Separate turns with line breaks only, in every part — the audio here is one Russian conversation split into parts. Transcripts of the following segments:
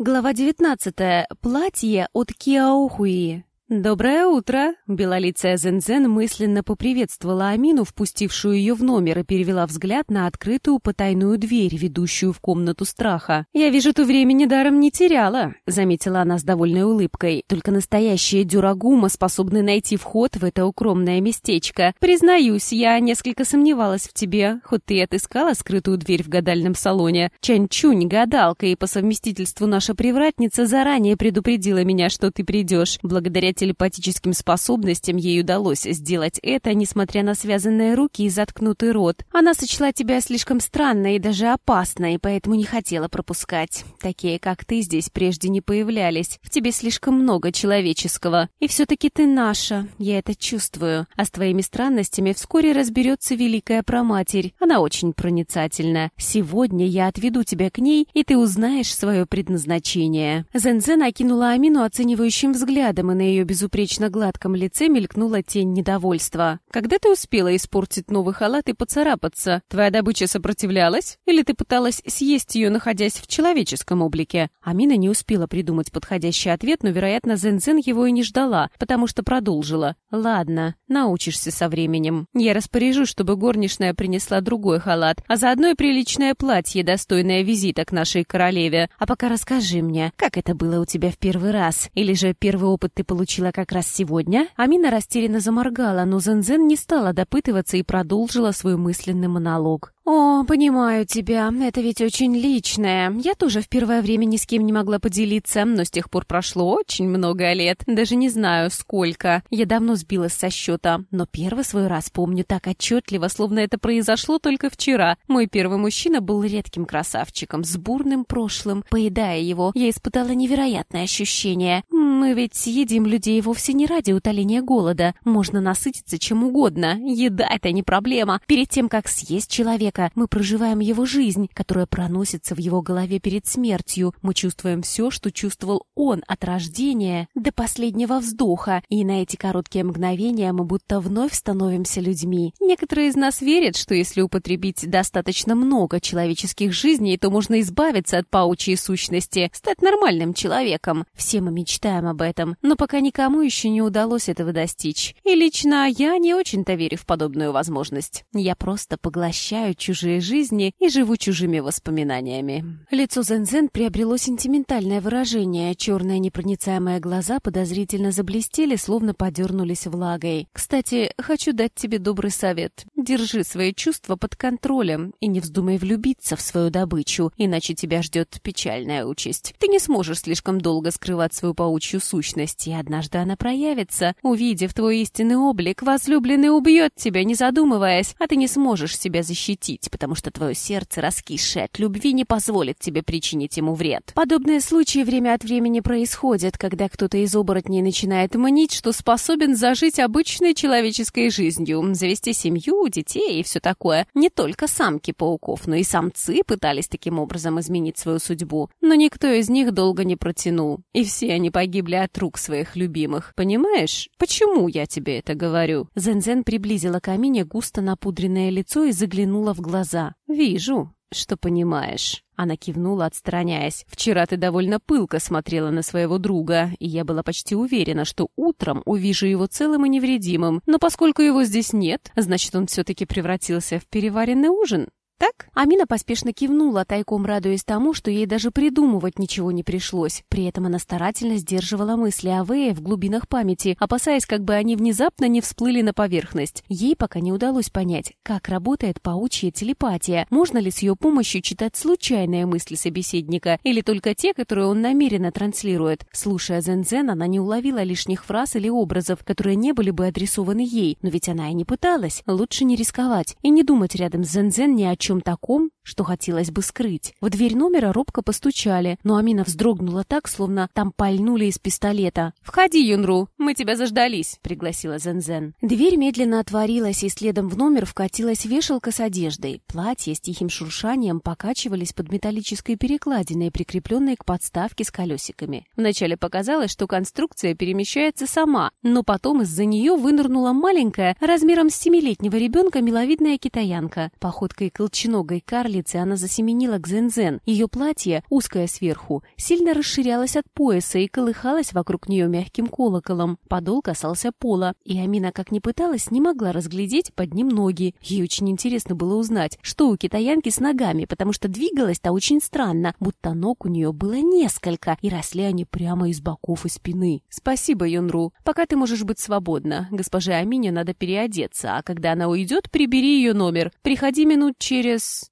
Глава 19. Платье от Киаохуи. «Доброе утро!» Белолицая Зензен мысленно поприветствовала Амину, впустившую ее в номер, и перевела взгляд на открытую потайную дверь, ведущую в комнату страха. «Я вижу, ты времени даром не теряла», — заметила она с довольной улыбкой. «Только настоящая дюрагума способны найти вход в это укромное местечко. Признаюсь, я несколько сомневалась в тебе, хоть ты и отыскала скрытую дверь в гадальном салоне. Чань-Чунь, гадалка и по совместительству наша привратница, заранее предупредила меня, что ты придешь. Благодаря телепатическим способностям ей удалось сделать это, несмотря на связанные руки и заткнутый рот. Она сочла тебя слишком странной и даже опасной, поэтому не хотела пропускать. Такие, как ты, здесь прежде не появлялись. В тебе слишком много человеческого. И все-таки ты наша, я это чувствую. А с твоими странностями вскоре разберется Великая Проматерь. Она очень проницательна. Сегодня я отведу тебя к ней, и ты узнаешь свое предназначение». Зензен окинула Амину оценивающим взглядом, и на ее безупречно гладком лице мелькнула тень недовольства. «Когда ты успела испортить новый халат и поцарапаться? Твоя добыча сопротивлялась? Или ты пыталась съесть ее, находясь в человеческом облике?» Амина не успела придумать подходящий ответ, но, вероятно, Зензен его и не ждала, потому что продолжила. «Ладно, научишься со временем. Я распоряжусь, чтобы горничная принесла другой халат, а заодно и приличное платье, достойное визита к нашей королеве. А пока расскажи мне, как это было у тебя в первый раз? Или же первый опыт ты получила получила как раз сегодня?» Амина растерянно заморгала, но Зензен не стала допытываться и продолжила свой мысленный монолог. «О, понимаю тебя, это ведь очень личное. Я тоже в первое время ни с кем не могла поделиться, но с тех пор прошло очень много лет. Даже не знаю, сколько. Я давно сбилась со счета, но первый свой раз помню так отчетливо, словно это произошло только вчера. Мой первый мужчина был редким красавчиком, с бурным прошлым. Поедая его, я испытала невероятное ощущение. Мы ведь едим людей вовсе не ради утоления голода. Можно насытиться чем угодно. Еда — это не проблема. Перед тем, как съесть человека, человека, мы проживаем его жизнь, которая проносится в его голове перед смертью. Мы чувствуем все, что чувствовал он от рождения до последнего вздоха, и на эти короткие мгновения мы будто вновь становимся людьми. Некоторые из нас верят, что если употребить достаточно много человеческих жизней, то можно избавиться от паучьей сущности, стать нормальным человеком. Все мы мечтаем об этом, но пока никому еще не удалось этого достичь. И лично я не очень-то верю в подобную возможность. Я просто поглощаю чужие жизни и живу чужими воспоминаниями. Лицо Зензен приобрело сентиментальное выражение. Черные непроницаемые глаза подозрительно заблестели, словно подернулись влагой. «Кстати, хочу дать тебе добрый совет. Держи свои чувства под контролем и не вздумай влюбиться в свою добычу, иначе тебя ждет печальная участь. Ты не сможешь слишком долго скрывать свою паучью сущность, и однажды она проявится. Увидев твой истинный облик, возлюбленный убьет тебя, не задумываясь, а ты не сможешь себя защитить потому что твое сердце, раскисшее от любви, не позволит тебе причинить ему вред. Подобные случаи время от времени происходят, когда кто-то из оборотней начинает манить, что способен зажить обычной человеческой жизнью, завести семью, детей и все такое. Не только самки пауков, но и самцы пытались таким образом изменить свою судьбу, но никто из них долго не протянул, и все они погибли от рук своих любимых. Понимаешь, почему я тебе это говорю? Зензен приблизила к Амине густо напудренное лицо и заглянула в глаза. «Вижу, что понимаешь». Она кивнула, отстраняясь. «Вчера ты довольно пылко смотрела на своего друга, и я была почти уверена, что утром увижу его целым и невредимым. Но поскольку его здесь нет, значит, он все-таки превратился в переваренный ужин. Так? Амина поспешно кивнула, тайком радуясь тому, что ей даже придумывать ничего не пришлось. При этом она старательно сдерживала мысли о Вее в глубинах памяти, опасаясь, как бы они внезапно не всплыли на поверхность. Ей пока не удалось понять, как работает паучья телепатия. Можно ли с ее помощью читать случайные мысли собеседника, или только те, которые он намеренно транслирует. Слушая Зензен, она не уловила лишних фраз или образов, которые не были бы адресованы ей. Но ведь она и не пыталась. Лучше не рисковать и не думать рядом с Зензен ни о чем чем таком, что хотелось бы скрыть. В дверь номера робко постучали, но Амина вздрогнула так, словно там пальнули из пистолета. «Входи, Юнру, мы тебя заждались», — пригласила Зензен. Дверь медленно отворилась, и следом в номер вкатилась вешалка с одеждой. Платья с тихим шуршанием покачивались под металлической перекладиной, прикрепленной к подставке с колесиками. Вначале показалось, что конструкция перемещается сама, но потом из-за нее вынырнула маленькая, размером с семилетнего ребенка, миловидная китаянка. Походкой и колченогой карлицы, она засеменила к Зензен. Ее платье, узкое сверху, сильно расширялось от пояса и колыхалось вокруг нее мягким колоколом. Подол касался пола, и Амина, как ни пыталась, не могла разглядеть под ним ноги. Ей очень интересно было узнать, что у китаянки с ногами, потому что двигалась-то очень странно, будто ног у нее было несколько, и росли они прямо из боков и спины. «Спасибо, Юнру. Пока ты можешь быть свободна. Госпоже Амине надо переодеться, а когда она уйдет, прибери ее номер. Приходи минут через...»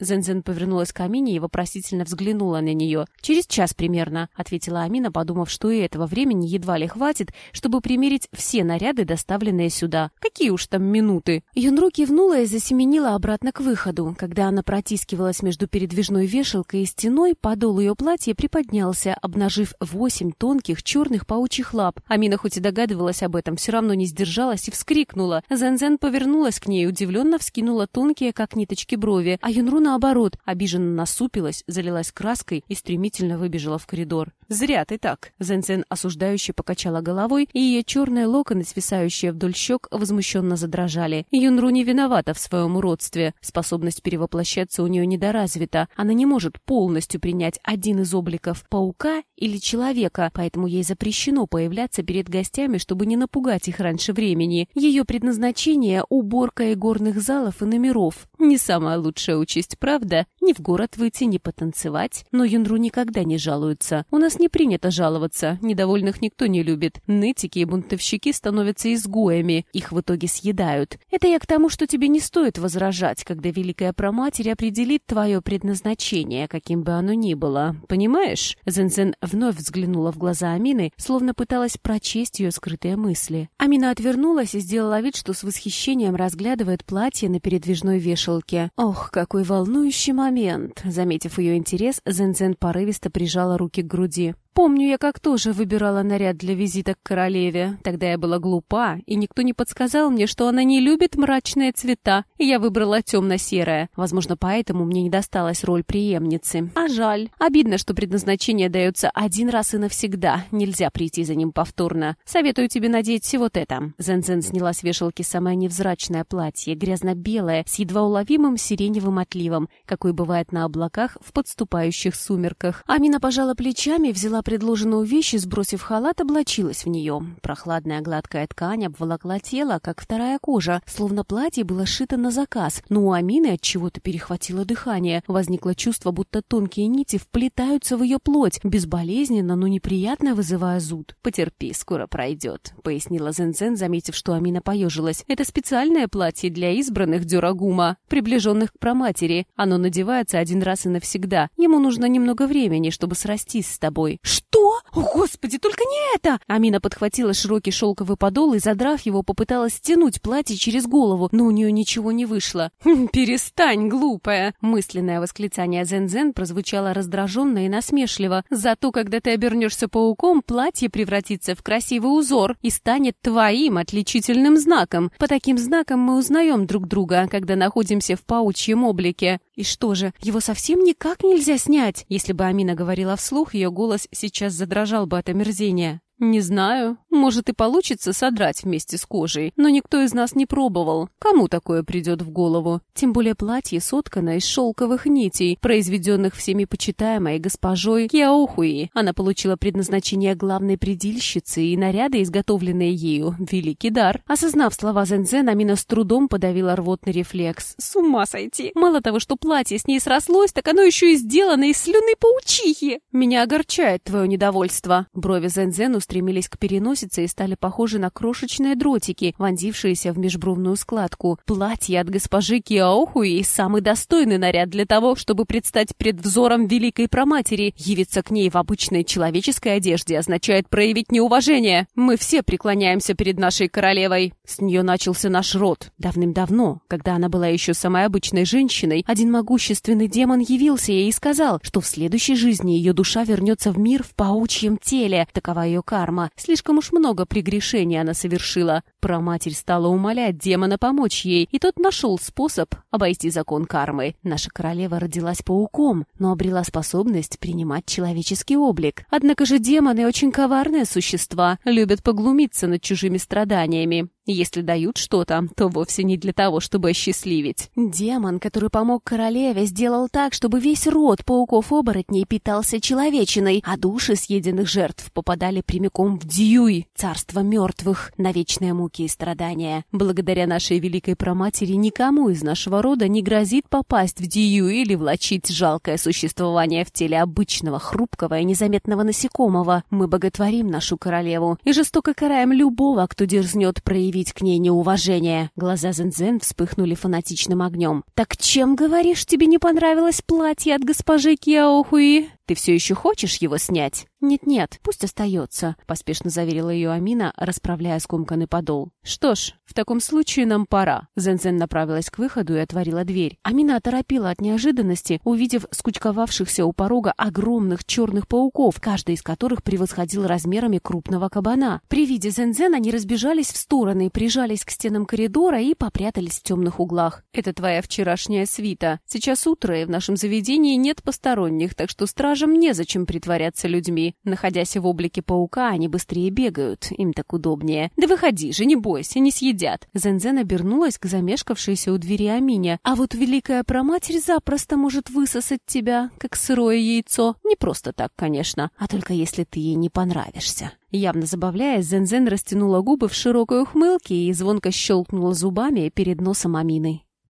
Зензен повернулась к Амине и вопросительно взглянула на нее. «Через час примерно», — ответила Амина, подумав, что и этого времени едва ли хватит, чтобы примерить все наряды, доставленные сюда. Какие уж там минуты. Юнру кивнула и засеменила обратно к выходу. Когда она протискивалась между передвижной вешалкой и стеной, подол ее платья приподнялся, обнажив восемь тонких черных паучьих лап. Амина хоть и догадывалась об этом, все равно не сдержалась и вскрикнула. Зензен повернулась к ней, удивленно вскинула тонкие, как ниточки, брови, а Юнру, наоборот, обиженно насупилась, залилась краской и стремительно выбежала в коридор. «Зря ты так!» Зензен осуждающе покачала головой, и ее черные локоны, свисающие вдоль щек, возмущенно задрожали. Юнру не виновата в своем уродстве. Способность перевоплощаться у нее недоразвита. Она не может полностью принять один из обликов – паука или человека, поэтому ей запрещено появляться перед гостями, чтобы не напугать их раньше времени. Ее предназначение – уборка игорных залов и номеров. Не самая лучшая участь, правда? Ни в город выйти, ни потанцевать. Но Юнру никогда не жалуется. У нас не принято жаловаться, недовольных никто не любит. Нытики и бунтовщики становятся изгоями, их в итоге съедают. Это я к тому, что тебе не стоит возражать, когда Великая Проматерь определит твое предназначение, каким бы оно ни было. Понимаешь? Зензен вновь взглянула в глаза Амины, словно пыталась прочесть ее скрытые мысли. Амина отвернулась и сделала вид, что с восхищением разглядывает платье на передвижной вешалке. Ох, какой волнующий момент! Заметив ее интерес, Зензен порывисто прижала руки к груди. you. Помню я, как тоже выбирала наряд для визита к королеве. Тогда я была глупа, и никто не подсказал мне, что она не любит мрачные цвета, и я выбрала темно-серое. Возможно, поэтому мне не досталась роль преемницы. А жаль. Обидно, что предназначение дается один раз и навсегда. Нельзя прийти за ним повторно. Советую тебе надеть вот это. Зензен сняла с вешалки самое невзрачное платье, грязно-белое, с едва уловимым сиреневым отливом, какой бывает на облаках в подступающих сумерках. Амина пожала плечами, взяла предложенную вещь и, сбросив халат, облачилась в нее. Прохладная гладкая ткань обволокла тело, как вторая кожа, словно платье было шито на заказ, но у Амины от чего-то перехватило дыхание. Возникло чувство, будто тонкие нити вплетаются в ее плоть, безболезненно, но неприятно вызывая зуд. «Потерпи, скоро пройдет», — пояснила Зензен, заметив, что Амина поежилась. «Это специальное платье для избранных Дюрагума, приближенных к проматери. Оно надевается один раз и навсегда. Ему нужно немного времени, чтобы срастись с тобой». «Что? О, Господи, только не это!» Амина подхватила широкий шелковый подол и, задрав его, попыталась стянуть платье через голову, но у нее ничего не вышло. «Хм, «Перестань, глупая!» Мысленное восклицание Зен-Зен прозвучало раздраженно и насмешливо. «Зато, когда ты обернешься пауком, платье превратится в красивый узор и станет твоим отличительным знаком. По таким знакам мы узнаем друг друга, когда находимся в паучьем облике. И что же, его совсем никак нельзя снять?» Если бы Амина говорила вслух, ее голос сейчас задрожал бы от омерзения. «Не знаю. Может и получится содрать вместе с кожей, но никто из нас не пробовал. Кому такое придет в голову? Тем более платье соткано из шелковых нитей, произведенных всеми почитаемой госпожой Киаохуи. Она получила предназначение главной предильщицы, и наряды, изготовленные ею, великий дар. Осознав слова Зензен, Амина с трудом подавила рвотный рефлекс. С ума сойти! Мало того, что платье с ней срослось, так оно еще и сделано из слюны паучихи! Меня огорчает твое недовольство. Брови Зензен устремились к переносице и стали похожи на крошечные дротики, вонзившиеся в межбровную складку. Платье от госпожи Киаохуи — самый достойный наряд для того, чтобы предстать пред взором великой проматери. Явиться к ней в обычной человеческой одежде означает проявить неуважение. Мы все преклоняемся перед нашей королевой. С нее начался наш род. Давным-давно, когда она была еще самой обычной женщиной, один могущественный демон явился ей и сказал, что в следующей жизни ее душа вернется в мир в паучьем теле. Такова ее карма карма. Слишком уж много прегрешений она совершила. Проматерь стала умолять демона помочь ей, и тот нашел способ обойти закон кармы. Наша королева родилась пауком, но обрела способность принимать человеческий облик. Однако же демоны очень коварные существа, любят поглумиться над чужими страданиями. Если дают что-то, то вовсе не для того, чтобы осчастливить. Демон, который помог королеве, сделал так, чтобы весь род пауков-оборотней питался человечиной, а души съеденных жертв попадали прямиком в Дьюй, царство мертвых, на вечные муки и страдания. Благодаря нашей великой проматери никому из нашего рода не грозит попасть в Дьюй или влачить жалкое существование в теле обычного, хрупкого и незаметного насекомого. Мы боготворим нашу королеву и жестоко караем любого, кто дерзнет проявить к ней неуважение. Глаза Зензен вспыхнули фанатичным огнем. «Так чем, говоришь, тебе не понравилось платье от госпожи Киаохуи?» Ты все еще хочешь его снять?» «Нет-нет, пусть остается», — поспешно заверила ее Амина, расправляя скомканный подол. «Что ж, в таком случае нам пора». Зензен направилась к выходу и отворила дверь. Амина оторопила от неожиданности, увидев скучковавшихся у порога огромных черных пауков, каждый из которых превосходил размерами крупного кабана. При виде Зензен они разбежались в стороны, прижались к стенам коридора и попрятались в темных углах. «Это твоя вчерашняя свита. Сейчас утро, и в нашем заведении нет посторонних, так что страж Стражам незачем притворяться людьми. Находясь в облике паука, они быстрее бегают, им так удобнее. Да выходи же, не бойся, не съедят. Зензен обернулась к замешкавшейся у двери Амине. А вот великая проматерь запросто может высосать тебя, как сырое яйцо. Не просто так, конечно, а только если ты ей не понравишься. Явно забавляясь, Зензен растянула губы в широкой ухмылке и звонко щелкнула зубами перед носом Амины.